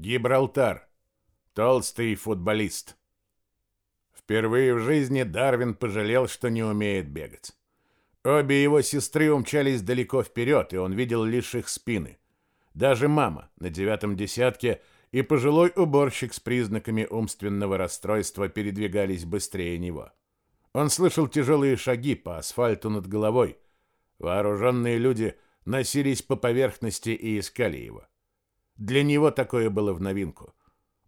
Гибралтар. Толстый футболист. Впервые в жизни Дарвин пожалел, что не умеет бегать. Обе его сестры умчались далеко вперед, и он видел лишь их спины. Даже мама на девятом десятке и пожилой уборщик с признаками умственного расстройства передвигались быстрее него. Он слышал тяжелые шаги по асфальту над головой. Вооруженные люди носились по поверхности и искали его. Для него такое было в новинку.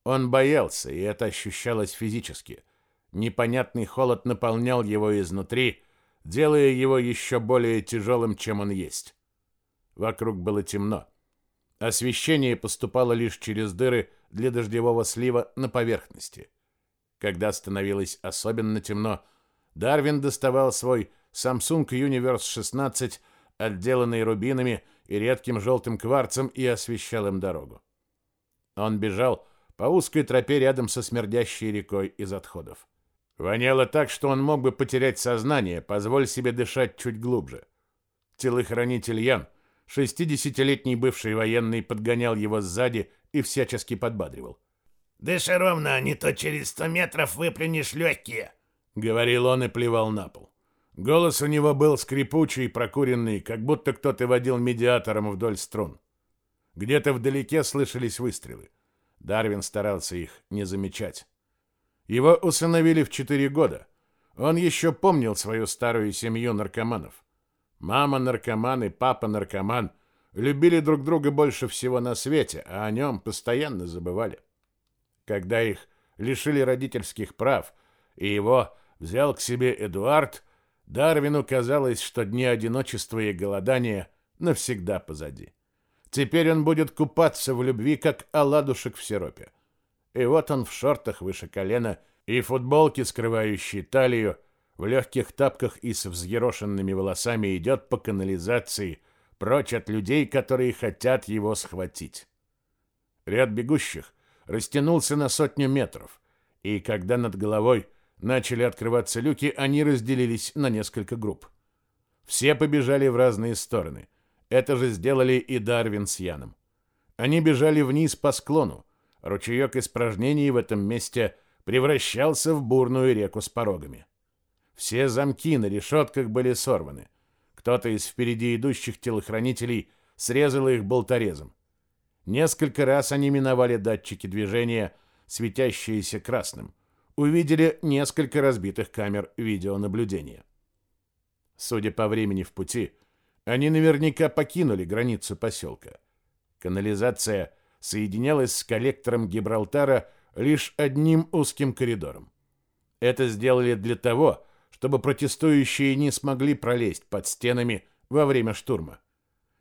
Он боялся, и это ощущалось физически. Непонятный холод наполнял его изнутри, делая его еще более тяжелым, чем он есть. Вокруг было темно. Освещение поступало лишь через дыры для дождевого слива на поверхности. Когда становилось особенно темно, Дарвин доставал свой Samsung Universe 16, отделанный рубинами и редким желтым кварцем, и освещал им дорогу. Он бежал по узкой тропе рядом со смердящей рекой из отходов. Воняло так, что он мог бы потерять сознание, позволь себе дышать чуть глубже. Телохранитель Ян, шестидесятилетний бывший военный, подгонял его сзади и всячески подбадривал. «Дыши ровно, а не то через сто метров выплюнешь легкие», — говорил он и плевал на пол. Голос у него был скрипучий, прокуренный, как будто кто-то водил медиатором вдоль струн. Где-то вдалеке слышались выстрелы. Дарвин старался их не замечать. Его усыновили в четыре года. Он еще помнил свою старую семью наркоманов. Мама наркоман и папа наркоман любили друг друга больше всего на свете, а о нем постоянно забывали. Когда их лишили родительских прав, и его взял к себе Эдуард, Дарвину казалось, что дни одиночества и голодания навсегда позади. Теперь он будет купаться в любви, как оладушек в сиропе. И вот он в шортах выше колена и футболке, скрывающей талию, в легких тапках и с взъерошенными волосами идет по канализации, прочь от людей, которые хотят его схватить. Ряд бегущих растянулся на сотню метров, и когда над головой начали открываться люки, они разделились на несколько групп. Все побежали в разные стороны. Это же сделали и Дарвин с Яном. Они бежали вниз по склону. Ручеек испражнений в этом месте превращался в бурную реку с порогами. Все замки на решетках были сорваны. Кто-то из впереди идущих телохранителей срезал их болторезом. Несколько раз они миновали датчики движения, светящиеся красным. Увидели несколько разбитых камер видеонаблюдения. Судя по времени в пути, они наверняка покинули границу поселка. Канализация соединялась с коллектором Гибралтара лишь одним узким коридором. Это сделали для того, чтобы протестующие не смогли пролезть под стенами во время штурма.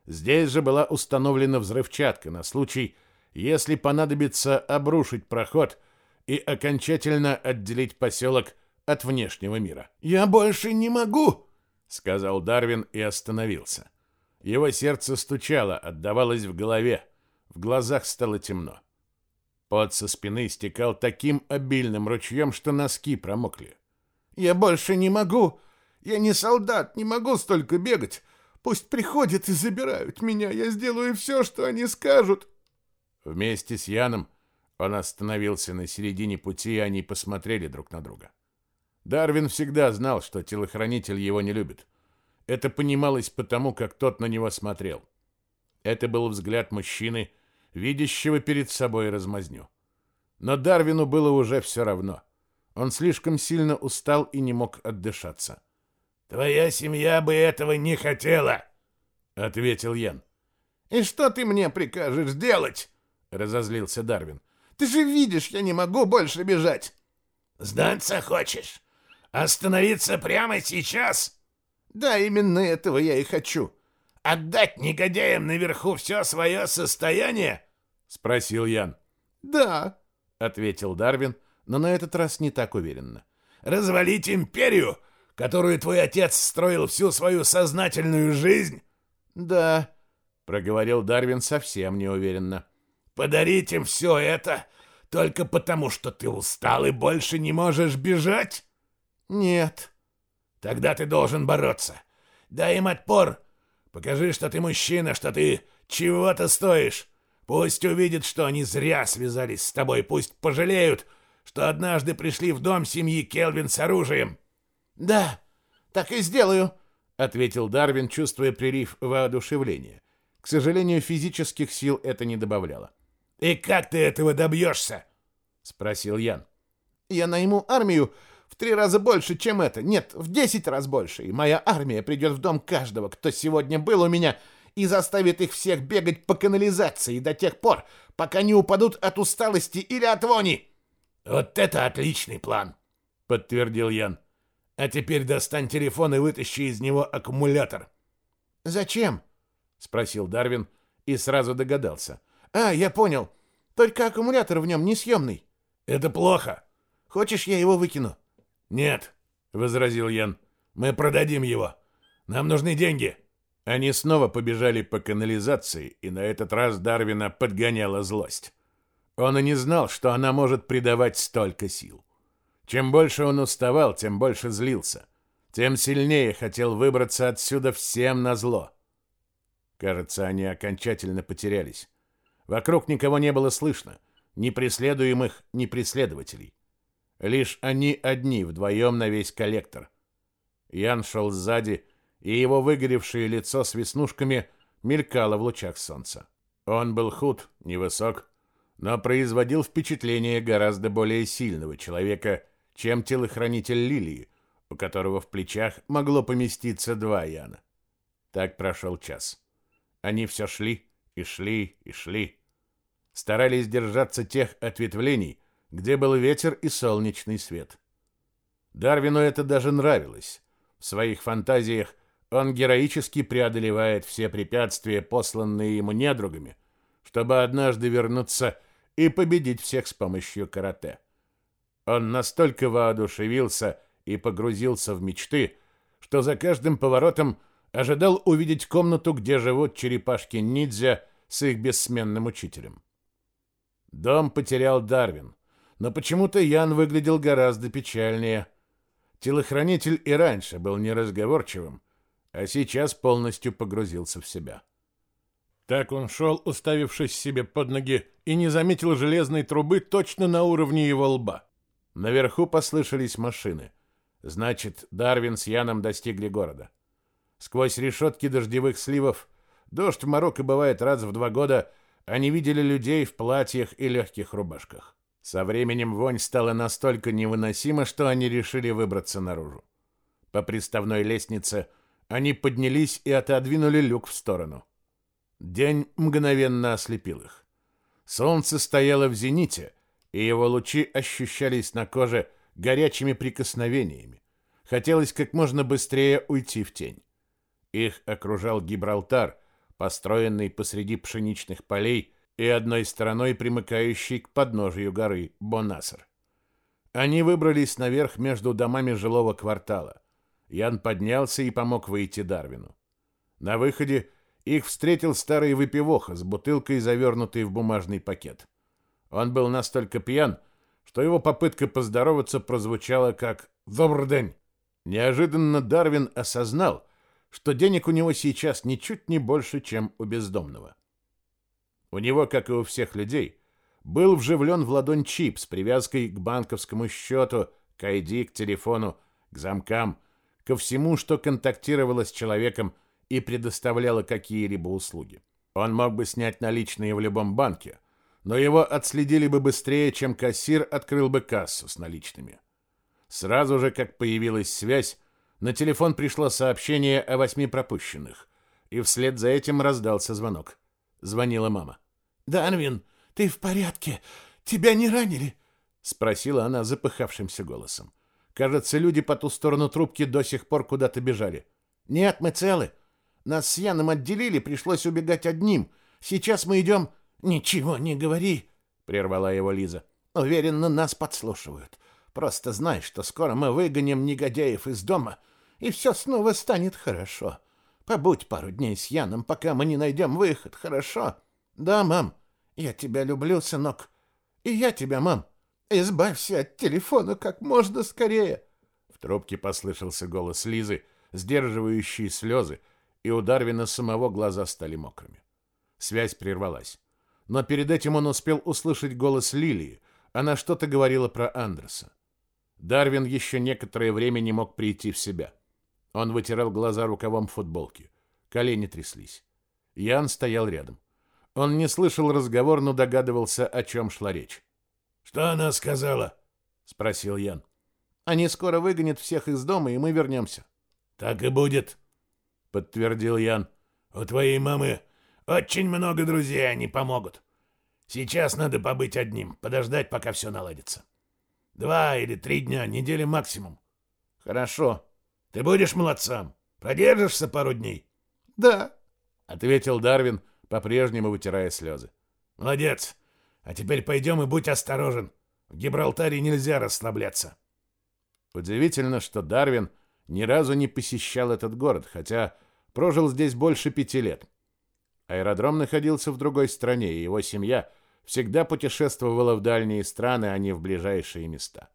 Здесь же была установлена взрывчатка на случай, если понадобится обрушить проход и окончательно отделить поселок от внешнего мира. «Я больше не могу!» сказал Дарвин и остановился. Его сердце стучало, отдавалось в голове. В глазах стало темно. Пот со спины стекал таким обильным ручьем, что носки промокли. «Я больше не могу! Я не солдат, не могу столько бегать! Пусть приходят и забирают меня, я сделаю все, что они скажут!» Вместе с Яном он остановился на середине пути, и они посмотрели друг на друга. Дарвин всегда знал, что телохранитель его не любит. Это понималось потому, как тот на него смотрел. Это был взгляд мужчины, видящего перед собой размазню. Но Дарвину было уже все равно. Он слишком сильно устал и не мог отдышаться. «Твоя семья бы этого не хотела», — ответил Ян. «И что ты мне прикажешь сделать?» — разозлился Дарвин. «Ты же видишь, я не могу больше бежать». «Сдаться хочешь? Остановиться прямо сейчас? Да, именно этого я и хочу. Отдать негодяям наверху все свое состояние? Спросил Ян. Да, ответил Дарвин, но на этот раз не так уверенно. Развалить империю, которую твой отец строил всю свою сознательную жизнь? Да, проговорил Дарвин совсем неуверенно. Подарить им все это только потому, что ты устал и больше не можешь бежать? Нет. Тогда ты должен бороться. Дай им отпор. Покажи, что ты мужчина, что ты чего-то стоишь. Пусть увидят, что они зря связались с тобой, пусть пожалеют, что однажды пришли в дом семьи Келвин с оружием. Да, так и сделаю, ответил Дарвин, чувствуя прилив воодушевления. К сожалению, физических сил это не добавляло. И как ты этого добьешься? спросил Ян. Я найму армию в три раза больше, чем это. Нет, в десять раз больше. И моя армия придет в дом каждого, кто сегодня был у меня, и заставит их всех бегать по канализации до тех пор, пока не упадут от усталости или от вони. Вот это отличный план, подтвердил Ян. А теперь достань телефон и вытащи из него аккумулятор. Зачем? спросил Дарвин и сразу догадался. А, я понял. Только аккумулятор в нем несъемный. Это плохо. Хочешь, я его выкину? Нет, возразил Ян. Мы продадим его. Нам нужны деньги. Они снова побежали по канализации, и на этот раз Дарвина подгоняла злость. Он и не знал, что она может придавать столько сил. Чем больше он уставал, тем больше злился. Тем сильнее хотел выбраться отсюда всем назло. Кажется, они окончательно потерялись. Вокруг никого не было слышно, ни преследуемых, ни преследователей. Лишь они одни, вдвоем на весь коллектор. Ян шел сзади, и его выгоревшее лицо с веснушками мелькало в лучах солнца. Он был худ, невысок, но производил впечатление гораздо более сильного человека, чем телохранитель Лилии, у которого в плечах могло поместиться два Яна. Так прошел час. Они все шли и шли и шли. Старались держаться тех ответвлений, где был ветер и солнечный свет. Дарвину это даже нравилось. В своих фантазиях он героически преодолевает все препятствия, посланные ему недругами, чтобы однажды вернуться и победить всех с помощью карате. Он настолько воодушевился и погрузился в мечты, что за каждым поворотом ожидал увидеть комнату, где живут черепашки-ниндзя с их бессменным учителем. Дом потерял Дарвин, но почему-то Ян выглядел гораздо печальнее. Телохранитель и раньше был неразговорчивым, а сейчас полностью погрузился в себя. Так он шел, уставившись себе под ноги, и не заметил железной трубы точно на уровне его лба. Наверху послышались машины. Значит, Дарвин с Яном достигли города. Сквозь решетки дождевых сливов, дождь в Марокко бывает раз в два года, они видели людей в платьях и легких рубашках. Со временем вонь стала настолько невыносима, что они решили выбраться наружу. По приставной лестнице – они поднялись и отодвинули люк в сторону. День мгновенно ослепил их. Солнце стояло в зените, и его лучи ощущались на коже горячими прикосновениями. Хотелось как можно быстрее уйти в тень. Их окружал Гибралтар, построенный посреди пшеничных полей и одной стороной примыкающий к подножию горы Бонасер. Они выбрались наверх между домами жилого квартала. Ян поднялся и помог выйти Дарвину. На выходе их встретил старый выпивоха с бутылкой, завернутой в бумажный пакет. Он был настолько пьян, что его попытка поздороваться прозвучала как «Добрый день». Неожиданно Дарвин осознал, что денег у него сейчас ничуть не больше, чем у бездомного. У него, как и у всех людей, был вживлен в ладонь чип с привязкой к банковскому счету, к ID, к телефону, к замкам – ко всему, что контактировало с человеком и предоставляло какие-либо услуги. Он мог бы снять наличные в любом банке, но его отследили бы быстрее, чем кассир открыл бы кассу с наличными. Сразу же, как появилась связь, на телефон пришло сообщение о восьми пропущенных, и вслед за этим раздался звонок. Звонила мама. «Данвин, ты в порядке? Тебя не ранили?» — спросила она запыхавшимся голосом. Кажется, люди по ту сторону трубки до сих пор куда-то бежали. Нет, мы целы. Нас с Яном отделили, пришлось убегать одним. Сейчас мы идем... Ничего не говори, прервала его Лиза. Уверенно, нас подслушивают. Просто знай, что скоро мы выгоним негодяев из дома, и все снова станет хорошо. Побудь пару дней с Яном, пока мы не найдем выход, хорошо? Да, мам, я тебя люблю, сынок. И я тебя, мам. Избавься от телефона как можно скорее. В трубке послышался голос Лизы, сдерживающий слезы, и у Дарвина самого глаза стали мокрыми. Связь прервалась. но перед этим он успел услышать голос Лилии. Она что-то говорила про Андерса. Дарвин еще некоторое время не мог прийти в себя. Он вытирал глаза рукавом футболки. Колени тряслись. Ян стоял рядом. Он не слышал разговор, но догадывался, о чем шла речь. «Что она сказала?» — спросил Ян. «Они скоро выгонят всех из дома, и мы вернемся». «Так и будет», — подтвердил Ян. «У твоей мамы очень много друзей, они помогут. Сейчас надо побыть одним, подождать, пока все наладится. Два или три дня, недели максимум». «Хорошо. Ты будешь молодцом? Продержишься пару дней?» «Да», — ответил Дарвин, по-прежнему вытирая слезы. «Молодец. А теперь пойдем и будь осторожен. В Гибралтаре нельзя расслабляться». Удивительно, что Дарвин ни разу не посещал этот город, хотя прожил здесь больше пяти лет. Аэродром находился в другой стране, и его семья всегда путешествовала в дальние страны, а не в ближайшие места.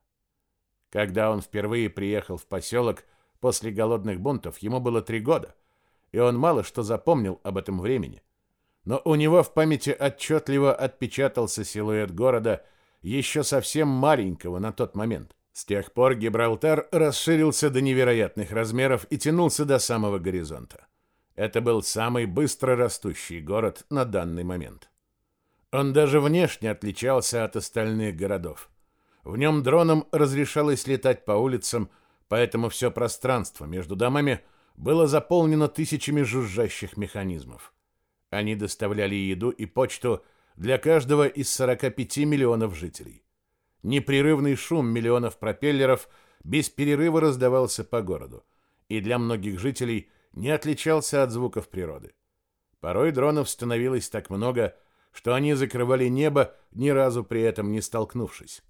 Когда он впервые приехал в поселок после голодных бунтов, ему было три года, и он мало что запомнил об этом времени. Но у него в памяти отчетливо отпечатался силуэт города еще совсем маленького на тот момент. С тех пор Гибралтар расширился до невероятных размеров и тянулся до самого горизонта. Это был самый быстро растущий город на данный момент. Он даже внешне отличался от остальных городов. В нем дронам разрешалось летать по улицам, поэтому все пространство между домами было заполнено тысячами жужжащих механизмов. Они доставляли еду и почту для каждого из 45 миллионов жителей. Непрерывный шум миллионов пропеллеров без перерыва раздавался по городу, и для многих жителей не отличался от звуков природы. Порой дронов становилось так много, что они закрывали небо, ни разу при этом не столкнувшись.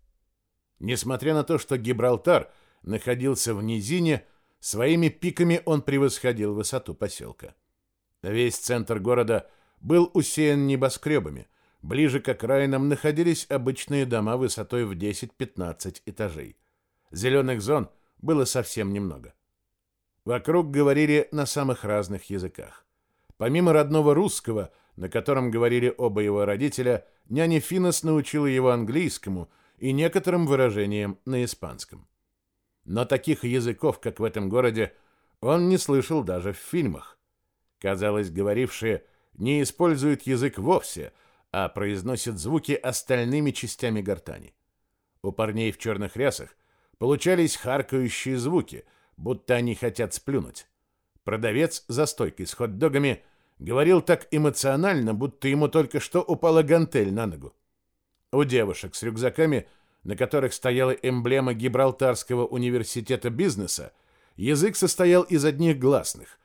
Несмотря на то, что Гибралтар находился в низине, своими пиками он превосходил высоту поселка. Весь центр города был усеян небоскребами, Ближе к окраинам находились обычные дома высотой в 10-15 этажей. Зеленых зон было совсем немного. Вокруг говорили на самых разных языках. Помимо родного русского, на котором говорили оба его родителя, няня Финос научила его английскому и некоторым выражениям на испанском. Но таких языков, как в этом городе, он не слышал даже в фильмах. Казалось, говорившие не используют язык вовсе – а произносит звуки остальными частями гортани. У парней в черных рясах получались харкающие звуки, будто они хотят сплюнуть. Продавец за стойкой с хот-догами говорил так эмоционально, будто ему только что упала гантель на ногу. У девушек с рюкзаками, на которых стояла эмблема Гибралтарского университета бизнеса, язык состоял из одних гласных,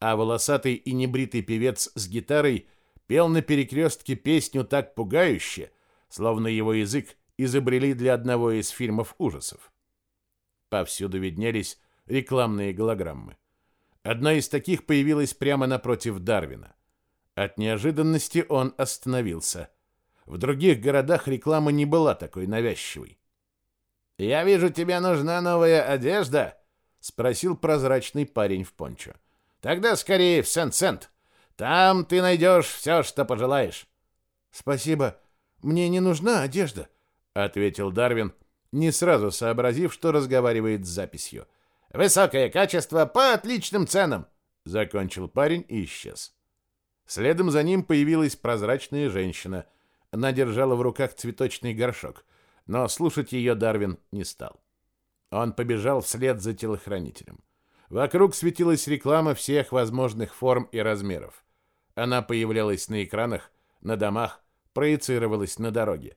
а волосатый и небритый певец с гитарой – пел на перекрестке песню так пугающе, словно его язык изобрели для одного из фильмов ужасов. Повсюду виднелись рекламные голограммы. Одна из таких появилась прямо напротив Дарвина. От неожиданности он остановился. В других городах реклама не была такой навязчивой. «Я вижу, тебе нужна новая одежда?» — спросил прозрачный парень в пончо. «Тогда скорее в Сент-Сент. Там ты найдешь все, что пожелаешь. Спасибо. Мне не нужна одежда, ответил Дарвин, не сразу сообразив, что разговаривает с записью. Высокое качество по отличным ценам, закончил парень и исчез. Следом за ним появилась прозрачная женщина. Она держала в руках цветочный горшок, но слушать ее Дарвин не стал. Он побежал вслед за телохранителем. Вокруг светилась реклама всех возможных форм и размеров. Она появлялась на экранах, на домах, проецировалась на дороге.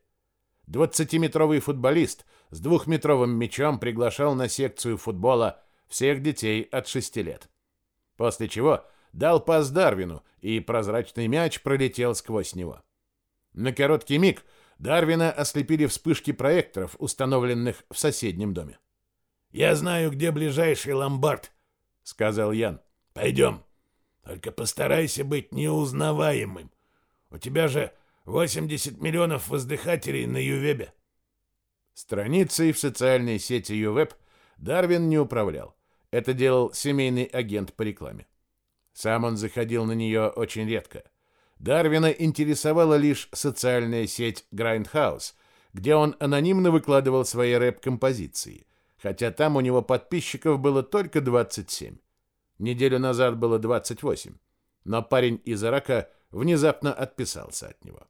Двадцатиметровый футболист с двухметровым мячом приглашал на секцию футбола всех детей от шести лет. После чего дал пас Дарвину, и прозрачный мяч пролетел сквозь него. На короткий миг Дарвина ослепили вспышки проекторов, установленных в соседнем доме. «Я знаю, где ближайший ломбард», сказал Ян. Пойдем. Только постарайся быть неузнаваемым. У тебя же 80 миллионов воздыхателей на Ювебе. Страницей в социальной сети Ювеб Дарвин не управлял. Это делал семейный агент по рекламе. Сам он заходил на нее очень редко. Дарвина интересовала лишь социальная сеть Grindhouse, где он анонимно выкладывал свои рэп-композиции, хотя там у него подписчиков было только 27. Неделю назад было 28, но парень из Ирака внезапно отписался от него.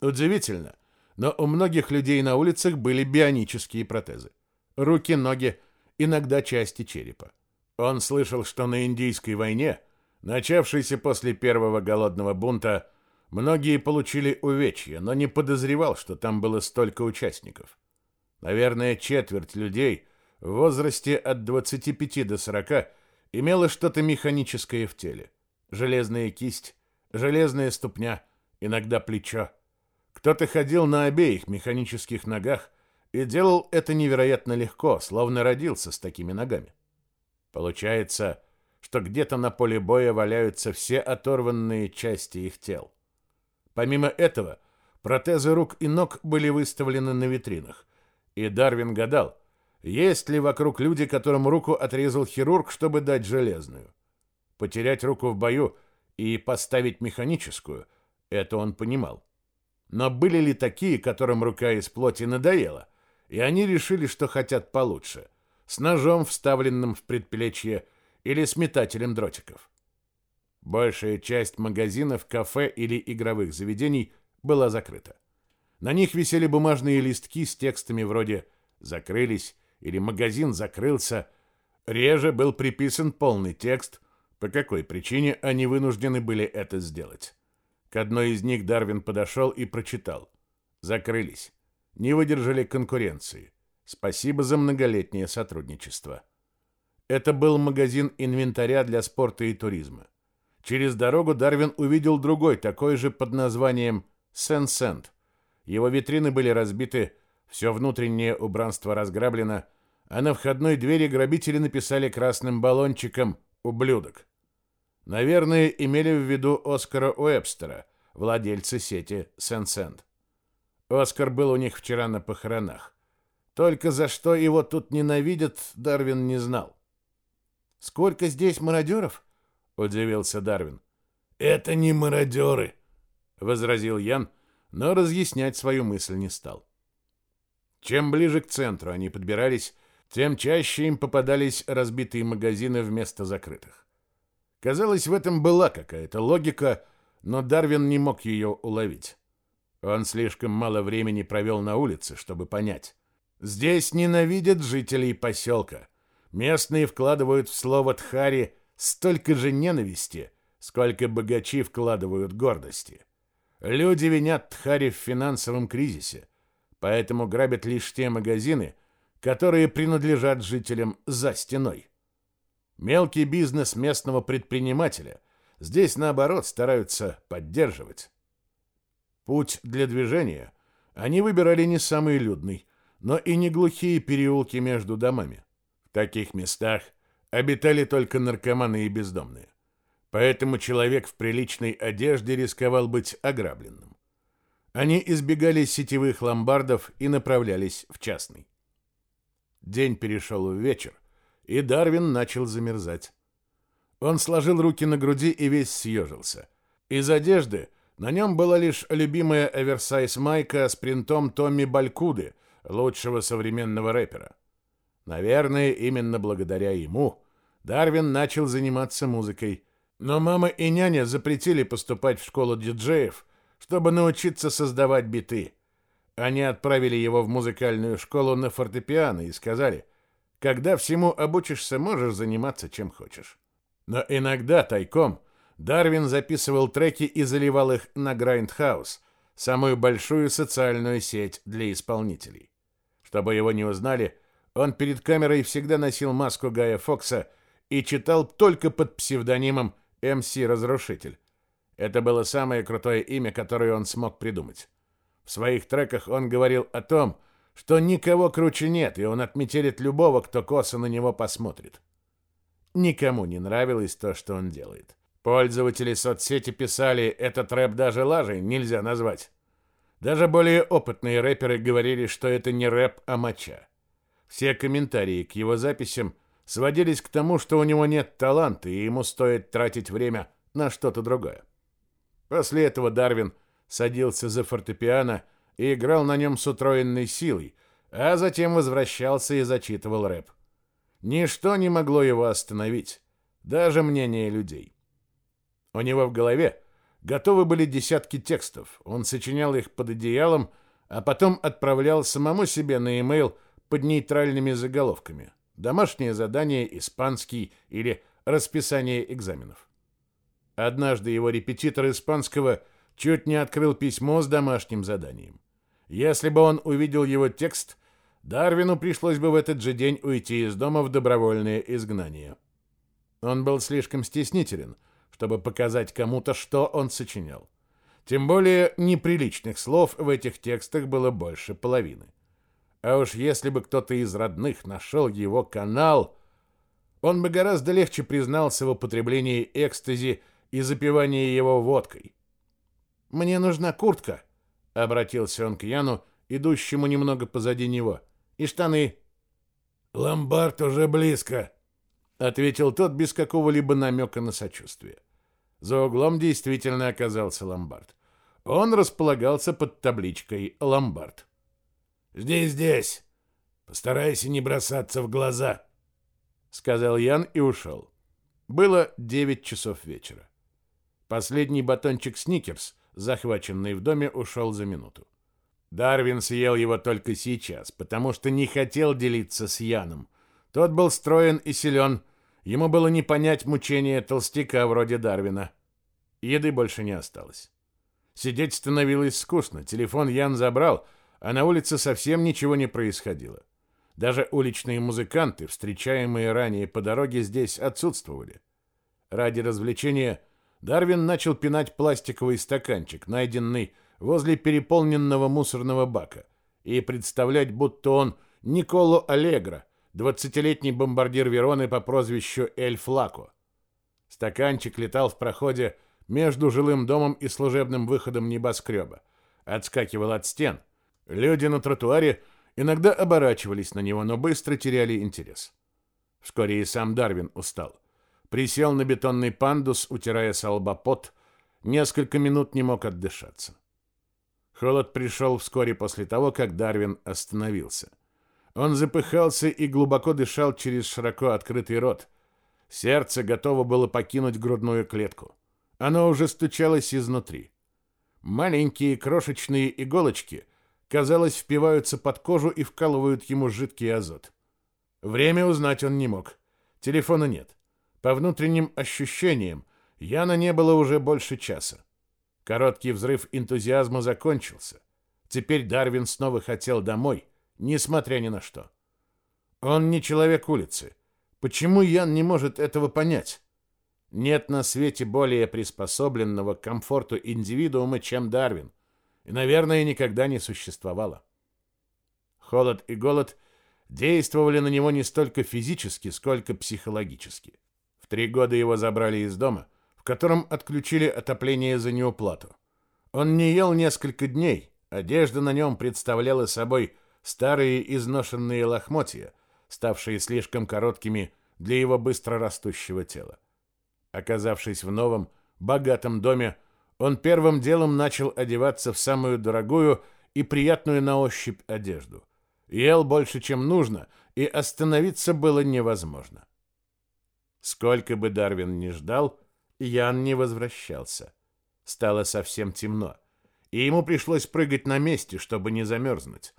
Удивительно, но у многих людей на улицах были бионические протезы. Руки, ноги, иногда части черепа. Он слышал, что на Индийской войне, начавшейся после первого голодного бунта, многие получили увечья, но не подозревал, что там было столько участников. Наверное, четверть людей в возрасте от 25 до 40 имела что-то механическое в теле. Железная кисть, железная ступня, иногда плечо. Кто-то ходил на обеих механических ногах и делал это невероятно легко, словно родился с такими ногами. Получается, что где-то на поле боя валяются все оторванные части их тел. Помимо этого, протезы рук и ног были выставлены на витринах, и Дарвин гадал, есть ли вокруг люди, которым руку отрезал хирург, чтобы дать железную. Потерять руку в бою и поставить механическую – это он понимал. Но были ли такие, которым рука из плоти надоела, и они решили, что хотят получше – с ножом, вставленным в предплечье, или с метателем дротиков. Большая часть магазинов, кафе или игровых заведений была закрыта. На них висели бумажные листки с текстами вроде «закрылись» или «магазин закрылся». Реже был приписан полный текст, по какой причине они вынуждены были это сделать. К одной из них Дарвин подошел и прочитал. «Закрылись. Не выдержали конкуренции. Спасибо за многолетнее сотрудничество. Это был магазин инвентаря для спорта и туризма. Через дорогу Дарвин увидел другой, такой же под названием Сен-Сент. Его витрины были разбиты, все внутреннее убранство разграблено, а на входной двери грабители написали красным баллончиком «Ублюдок». Наверное, имели в виду Оскара Уэбстера, владельца сети Сен-Сент. Оскар был у них вчера на похоронах. Только за что его тут ненавидят, Дарвин не знал. «Сколько здесь мародеров?» — удивился Дарвин. «Это не мародеры», — возразил Ян, но разъяснять свою мысль не стал. Чем ближе к центру они подбирались, тем чаще им попадались разбитые магазины вместо закрытых. Казалось, в этом была какая-то логика, но Дарвин не мог ее уловить. Он слишком мало времени провел на улице, чтобы понять. Здесь ненавидят жителей поселка. Местные вкладывают в слово «тхари» столько же ненависти, сколько богачи вкладывают гордости. Люди винят Тхари в финансовом кризисе, поэтому грабят лишь те магазины, которые принадлежат жителям за стеной. Мелкий бизнес местного предпринимателя здесь, наоборот, стараются поддерживать. Путь для движения они выбирали не самый людный, но и не глухие переулки между домами. Таких местах обитали только наркоманы и бездомные. Поэтому человек в приличной одежде рисковал быть ограбленным. Они избегали сетевых ломбардов и направлялись в частный. День перешел в вечер, и Дарвин начал замерзать. Он сложил руки на груди и весь съежился. Из одежды на нем была лишь любимая оверсайз майка с принтом Томми Балькуды, лучшего современного рэпера. Наверное, именно благодаря ему Дарвин начал заниматься музыкой. Но мама и няня запретили поступать в школу диджеев, чтобы научиться создавать биты. Они отправили его в музыкальную школу на фортепиано и сказали, когда всему обучишься, можешь заниматься чем хочешь. Но иногда тайком Дарвин записывал треки и заливал их на Grindhouse, самую большую социальную сеть для исполнителей. Чтобы его не узнали, он перед камерой всегда носил маску Гая Фокса и читал только под псевдонимом МС Разрушитель. Это было самое крутое имя, которое он смог придумать. В своих треках он говорил о том, что никого круче нет, и он отметелит любого, кто косо на него посмотрит. Никому не нравилось то, что он делает. Пользователи соцсети писали, этот рэп даже лажей нельзя назвать. Даже более опытные рэперы говорили, что это не рэп, а моча. Все комментарии к его записям сводились к тому, что у него нет таланта, и ему стоит тратить время на что-то другое. После этого Дарвин садился за фортепиано и играл на нем с утроенной силой, а затем возвращался и зачитывал рэп. Ничто не могло его остановить, даже мнение людей. У него в голове готовы были десятки текстов, он сочинял их под одеялом, а потом отправлял самому себе на e-mail под нейтральными заголовками «Домашнее задание, испанский» или «Расписание экзаменов». Однажды его репетитор испанского чуть не открыл письмо с домашним заданием. Если бы он увидел его текст, Дарвину пришлось бы в этот же день уйти из дома в добровольное изгнание. Он был слишком стеснителен, чтобы показать кому-то, что он сочинял. Тем более неприличных слов в этих текстах было больше половины. А уж если бы кто-то из родных нашел его канал, он бы гораздо легче признался в употреблении экстази и запивании его водкой. «Мне нужна куртка», — обратился он к Яну, идущему немного позади него и штаны. Ломбард уже близко, ответил тот без какого-либо намека на сочувствие. За углом действительно оказался ломбард. Он располагался под табличкой «Ломбард». «Здесь, здесь. Постарайся не бросаться в глаза», — сказал Ян и ушел. Было девять часов вечера. Последний батончик «Сникерс», захваченный в доме, ушел за минуту. Дарвин съел его только сейчас, потому что не хотел делиться с Яном. Тот был строен и силен, ему было не понять мучения толстяка вроде Дарвина. Еды больше не осталось. Сидеть становилось скучно, телефон Ян забрал, а на улице совсем ничего не происходило. Даже уличные музыканты, встречаемые ранее по дороге, здесь отсутствовали. Ради развлечения Дарвин начал пинать пластиковый стаканчик, найденный возле переполненного мусорного бака и представлять, будто он Николо Аллегро, двадцатилетний бомбардир Вероны по прозвищу Эль Флако. Стаканчик летал в проходе между жилым домом и служебным выходом небоскреба, отскакивал от стен. Люди на тротуаре иногда оборачивались на него, но быстро теряли интерес. Вскоре и сам Дарвин устал. Присел на бетонный пандус, утирая с пот, несколько минут не мог отдышаться. Холод пришел вскоре после того, как Дарвин остановился. Он запыхался и глубоко дышал через широко открытый рот. Сердце готово было покинуть грудную клетку. Оно уже стучалось изнутри. Маленькие крошечные иголочки, казалось, впиваются под кожу и вкалывают ему жидкий азот. Время узнать он не мог. Телефона нет. По внутренним ощущениям, Яна не было уже больше часа. Короткий взрыв энтузиазма закончился. Теперь Дарвин снова хотел домой, несмотря ни на что. Он не человек улицы. Почему Ян не может этого понять? Нет на свете более приспособленного к комфорту индивидуума, чем Дарвин, и, наверное, никогда не существовало. Холод и голод действовали на него не столько физически, сколько психологически. В три года его забрали из дома — в котором отключили отопление за неуплату. Он не ел несколько дней, одежда на нем представляла собой старые изношенные лохмотья, ставшие слишком короткими для его быстро растущего тела. Оказавшись в новом, богатом доме, он первым делом начал одеваться в самую дорогую и приятную на ощупь одежду. Ел больше, чем нужно, и остановиться было невозможно. Сколько бы Дарвин ни ждал, Ян не возвращался. Стало совсем темно, и ему пришлось прыгать на месте, чтобы не замерзнуть.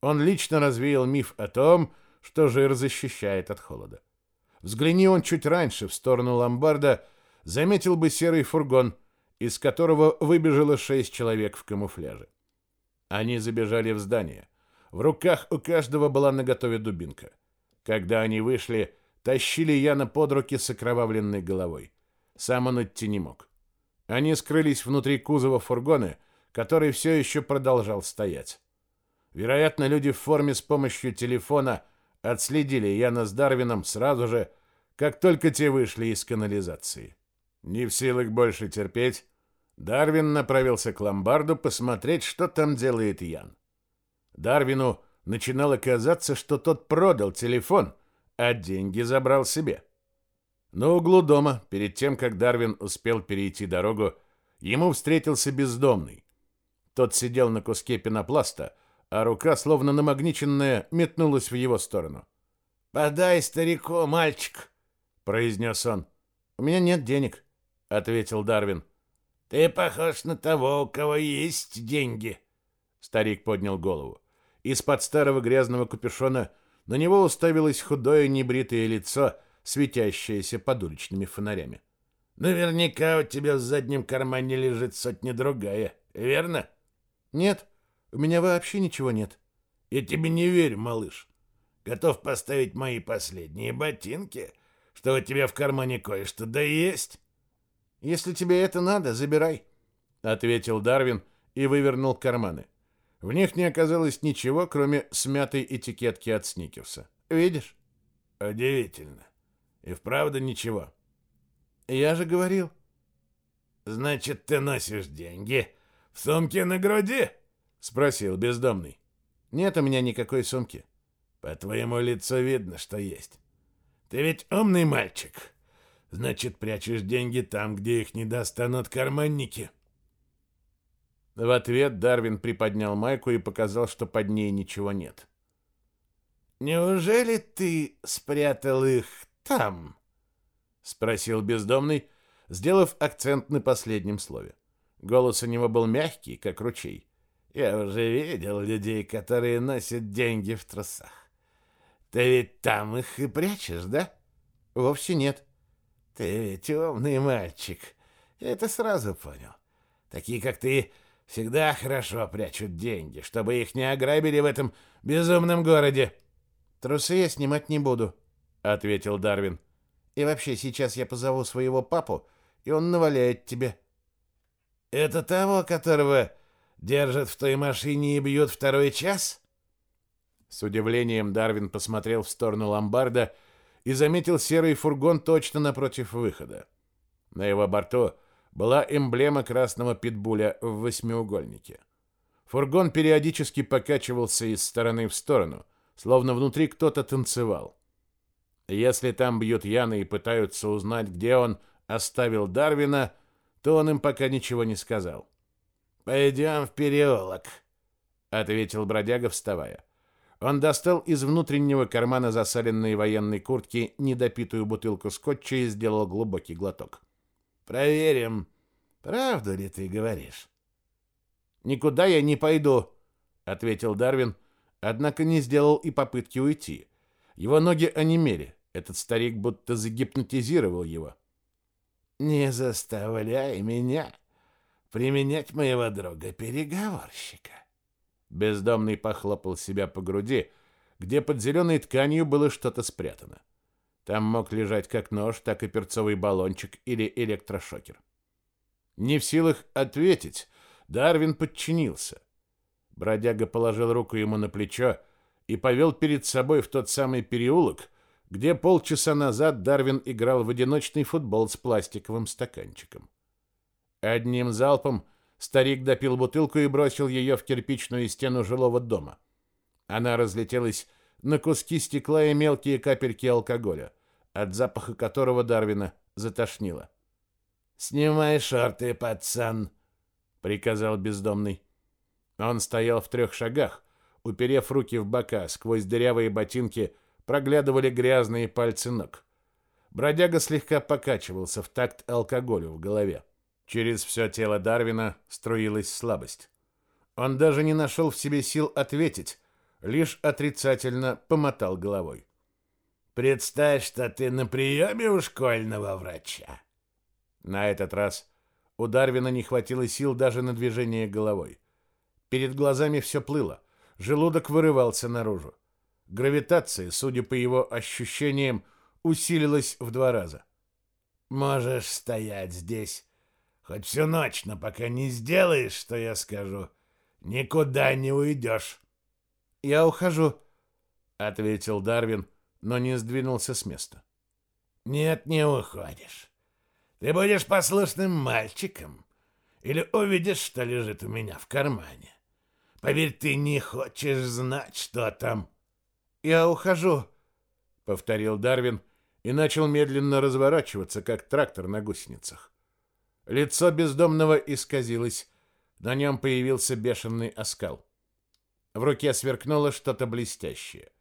Он лично развеял миф о том, что жир защищает от холода. Взгляни он чуть раньше в сторону ломбарда, заметил бы серый фургон, из которого выбежало шесть человек в камуфляже. Они забежали в здание. В руках у каждого была наготове дубинка. Когда они вышли, тащили Яна под руки с окровавленной головой. Сам он идти не мог. Они скрылись внутри кузова фургона, который все еще продолжал стоять. Вероятно, люди в форме с помощью телефона отследили Яна с Дарвином сразу же, как только те вышли из канализации. Не в силах больше терпеть, Дарвин направился к ломбарду посмотреть, что там делает Ян. Дарвину начинало казаться, что тот продал телефон, а деньги забрал себе. На углу дома, перед тем, как Дарвин успел перейти дорогу, ему встретился бездомный. Тот сидел на куске пенопласта, а рука, словно намагниченная, метнулась в его сторону. «Подай старику, мальчик!» — произнес он. «У меня нет денег», — ответил Дарвин. «Ты похож на того, у кого есть деньги». Старик поднял голову. Из-под старого грязного капюшона на него уставилось худое небритое лицо, светящееся под уличными фонарями. «Наверняка у тебя в заднем кармане лежит сотня-другая, верно?» «Нет, у меня вообще ничего нет». «Я тебе не верю, малыш. Готов поставить мои последние ботинки, что у тебя в кармане кое-что да есть?» «Если тебе это надо, забирай», — ответил Дарвин и вывернул карманы. В них не оказалось ничего, кроме смятой этикетки от Сникерса. «Видишь?» «Удивительно. И вправду ничего». «Я же говорил». «Значит, ты носишь деньги в сумке на груди?» — спросил бездомный. «Нет у меня никакой сумки». «По твоему лицу видно, что есть. Ты ведь умный мальчик. Значит, прячешь деньги там, где их не достанут карманники». В ответ Дарвин приподнял майку и показал, что под ней ничего нет. «Неужели ты спрятал их там?» — спросил бездомный, сделав акцент на последнем слове. Голос у него был мягкий, как ручей. «Я уже видел людей, которые носят деньги в трусах. Ты ведь там их и прячешь, да?» «Вовсе нет». «Ты ведь умный мальчик. Я это сразу понял. Такие, как ты, всегда хорошо прячут деньги, чтобы их не ограбили в этом безумном городе». «Трусы я снимать не буду», — ответил Дарвин. И вообще, сейчас я позову своего папу, и он наваляет тебе. Это того, которого держат в той машине и бьют второй час? С удивлением Дарвин посмотрел в сторону ломбарда и заметил серый фургон точно напротив выхода. На его борту была эмблема красного питбуля в восьмиугольнике. Фургон периодически покачивался из стороны в сторону, словно внутри кто-то танцевал. Если там бьют Яна и пытаются узнать, где он оставил Дарвина, то он им пока ничего не сказал. «Пойдем в переулок», — ответил бродяга, вставая. Он достал из внутреннего кармана засаленной военной куртки недопитую бутылку скотча и сделал глубокий глоток. «Проверим, правду ли ты говоришь?» «Никуда я не пойду», — ответил Дарвин, однако не сделал и попытки уйти. Его ноги онемели. Этот старик будто загипнотизировал его. «Не заставляй меня применять моего друга-переговорщика». Бездомный похлопал себя по груди, где под зеленой тканью было что-то спрятано. Там мог лежать как нож, так и перцовый баллончик или электрошокер. Не в силах ответить, Дарвин подчинился. Бродяга положил руку ему на плечо и повел перед собой в тот самый переулок, где полчаса назад Дарвин играл в одиночный футбол с пластиковым стаканчиком. Одним залпом старик допил бутылку и бросил ее в кирпичную стену жилого дома. Она разлетелась на куски стекла и мелкие капельки алкоголя, от запаха которого Дарвина затошнило. «Снимай шорты, пацан!» — приказал бездомный. Он стоял в трех шагах, уперев руки в бока, сквозь дырявые ботинки проглядывали грязные пальцы ног. Бродяга слегка покачивался в такт алкоголю в голове. Через все тело Дарвина струилась слабость. Он даже не нашел в себе сил ответить, лишь отрицательно помотал головой. «Представь, что ты на приеме у школьного врача!» На этот раз у Дарвина не хватило сил даже на движение головой. Перед глазами все плыло, желудок вырывался наружу. Гравитация, судя по его ощущениям, усилилась в два раза. «Можешь стоять здесь хоть всю ночь, но пока не сделаешь, что я скажу, никуда не уйдешь». «Я ухожу», — ответил Дарвин, но не сдвинулся с места. «Нет, не уходишь. Ты будешь послушным мальчиком или увидишь, что лежит у меня в кармане. Поверь, ты не хочешь знать, что там». «Я ухожу», — повторил Дарвин и начал медленно разворачиваться, как трактор на гусеницах. Лицо бездомного исказилось, на нем появился бешеный оскал. В руке сверкнуло что-то блестящее.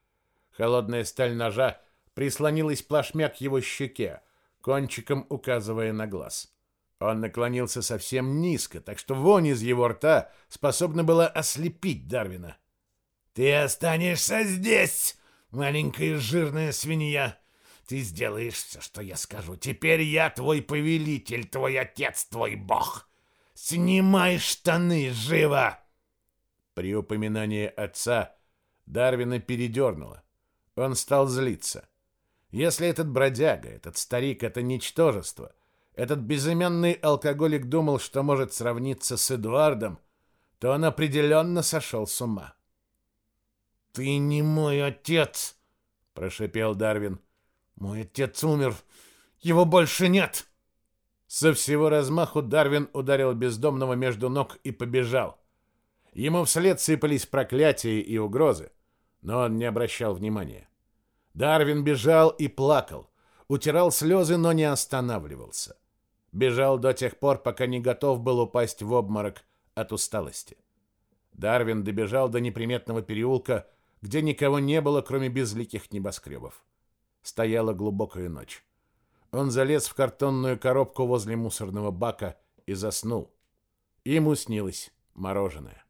Холодная сталь ножа прислонилась плашмя к его щеке, кончиком указывая на глаз. Он наклонился совсем низко, так что вонь из его рта способна была ослепить Дарвина. «Ты останешься здесь, маленькая жирная свинья. Ты сделаешь все, что я скажу. Теперь я твой повелитель, твой отец, твой бог. Снимай штаны, живо!» При упоминании отца Дарвина передернуло. Он стал злиться. Если этот бродяга, этот старик, это ничтожество, этот безымянный алкоголик думал, что может сравниться с Эдуардом, то он определенно сошел с ума. «Ты не мой отец!» — прошепел Дарвин. «Мой отец умер. Его больше нет!» Со всего размаху Дарвин ударил бездомного между ног и побежал. Ему вслед сыпались проклятия и угрозы, но он не обращал внимания. Дарвин бежал и плакал, утирал слезы, но не останавливался. Бежал до тех пор, пока не готов был упасть в обморок от усталости. Дарвин добежал до неприметного переулка, где никого не было, кроме безликих небоскребов. Стояла глубокая ночь. Он залез в картонную коробку возле мусорного бака и заснул. Ему снилось мороженое.